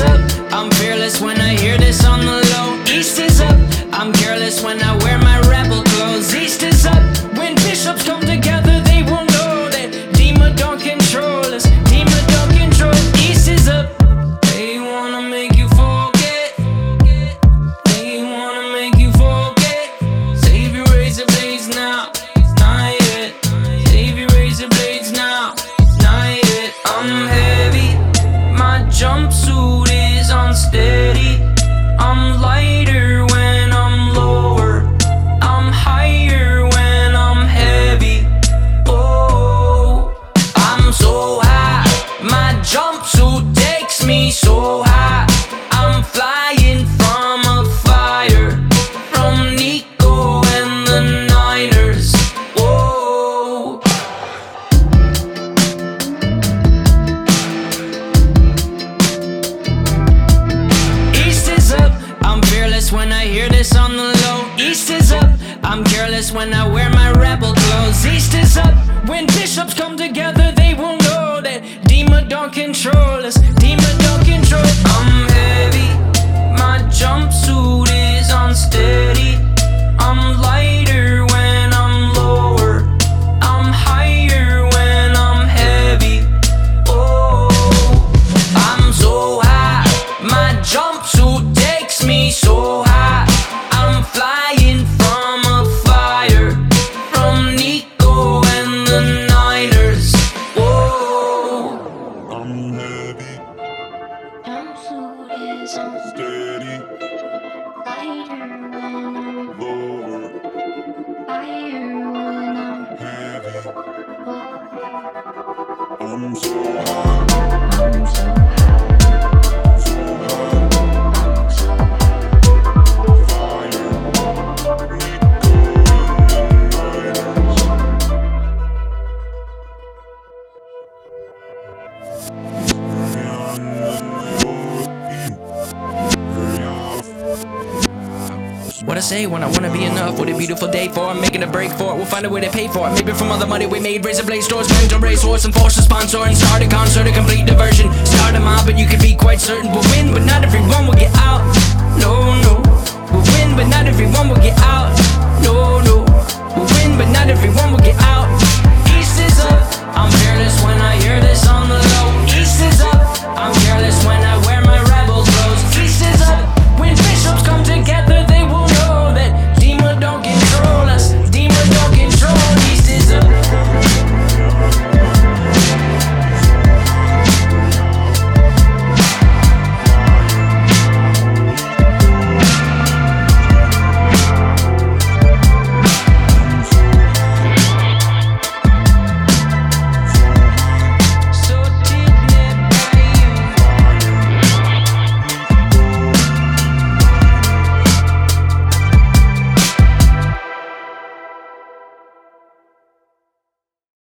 is up. I'm fearless when I hear this on the low. East is up. I'm careless this on the low. East is up. I'm careless when I wear my rebel clothes. East is up. When bishops come together, they will know that Dema don't control us. Dema don't control. I'm heavy. My jumpsuit steady, lighter when I'm lower, higher when I'm heavy. I'm so high, I'm so high, I say when I wanna be enough? What a beautiful day for I'm making a break for it. We'll find a way to pay for it. Maybe from all the money we made, raise razor blade stores, mental race horse, and force a sponsor and start a concert, a complete diversion.